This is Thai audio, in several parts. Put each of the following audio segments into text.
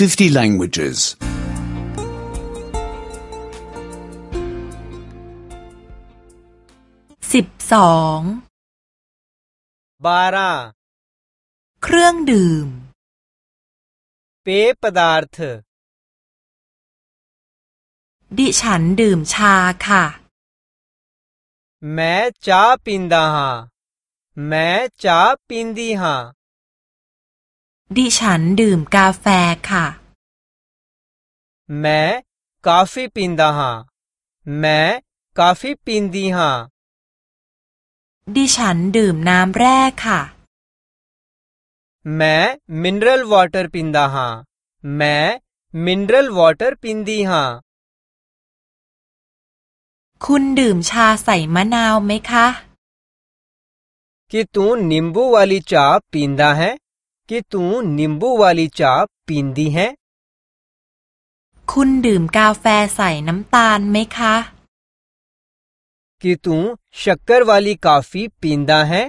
50 languages. 12 12เครื่องดื่ม เปปดาร์ทดิฉันดื่มชาค่ะแม่ชาปินด द ा हां मैं चाह प ीं द ดิฉันดื่มกาแฟค่ะแม่กาแฟปินดาฮาแม่กาแฟปินดีฮาดิฉันดื่มน้ำแร่ค่ะแม่มินเนอรัลวอเตอร์ปินดาฮาแม่มินเนอรัลวอเตอร์ปินดีฮาคุณดื่มชาใส่มะนาวไหมคะคิดตูนิมบูวาลีชาปินดาเห कि तू नींबू वाली चाय पींदी है คุณ ดื่ม กาแฟ ใส่น้ำตาลไหมคะ कि तू शक्कर वाली काफी पींदा है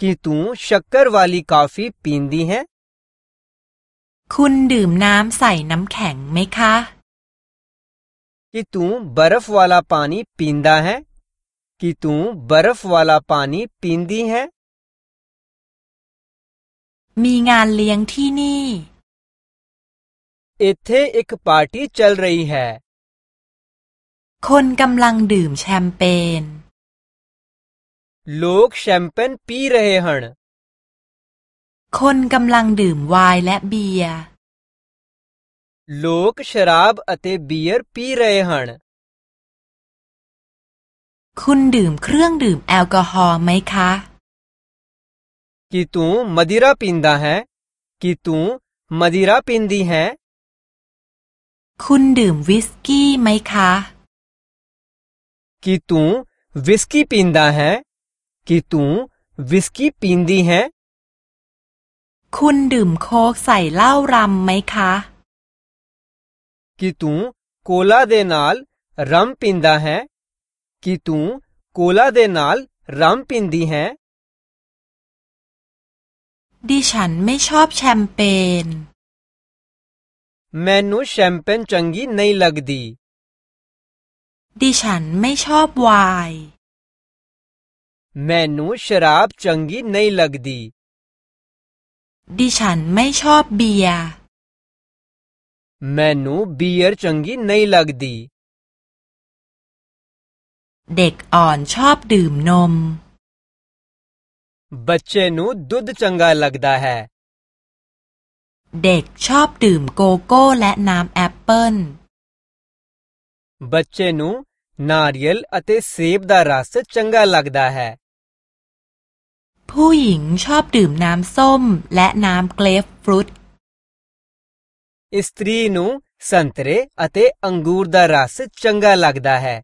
कि तू शक्कर वाली काफी पींदी है คุณ ดื่ม น้ำ ใส่น้ำแข็งไหมคะ कि तू बर्फ वाला पानी पींदा है कि तू बर्फ वाला पानी पींदी है มีงานเลี้ยงที่นี่ इत्थे กปาร์ตี้ च ัลรี है คนกำลังดื่มแชมเปญลูกแชมเปญปีเรे ह นคนกำลังดื่มไวน์และเบียร์ลูกชราบอเตเบียร์ปีเร ह ैนคุณดื่มเครื่องดื่มแอลกอฮอล์ไหมคะ कि तू मदिरा पींदा है कि तू मदिरा पींदी है कि तू विस्की पींदा है कि तू विस्की पींदी है คุณดื่มโค้กใส่เหล้ารำไหมคะ कि तू कोला दे नाल रम पींदा है कि तू कोला दे नाल रम पींदी है ดิฉันไม่ชอบแชมเปญแมนูแชมเปญจังกีไม่ลักดี ดิฉันไม่ชอบไวน์แมนูชราบจังกีไม่ลักดี ดิฉันไม่ชอบเบียร์แมนูเบียร์จังกีไม่ลักดี เด็กอ่อนชอบดื่มนม ਬੱਚੇ ਨੂੰ ਦੁੱਧ ਚੰਗਾ ਲੱਗਦਾ ਹੈ ਦੇਖ ਨਾਮ ਐਪਲ ਬੱਚੇ ਨੂੰ ਨਾਰੀਅਲ ਅਤੇ ਸੇਬ ਦਾ ਰਸ ਚੰਗਾ ਲੱਗਦਾ ਹੈ ਨਾਮ ਨਾਮ ਸੋਮ ਫਰੂਟ ਇਸਤਰੀ ਨੂੰ ਸੰਤਰੇ ਅਤੇ ਅੰਗੂਰ ਦਾ ਰਸ ਚੰਗਾ ਲੱਗਦਾ ਹੈ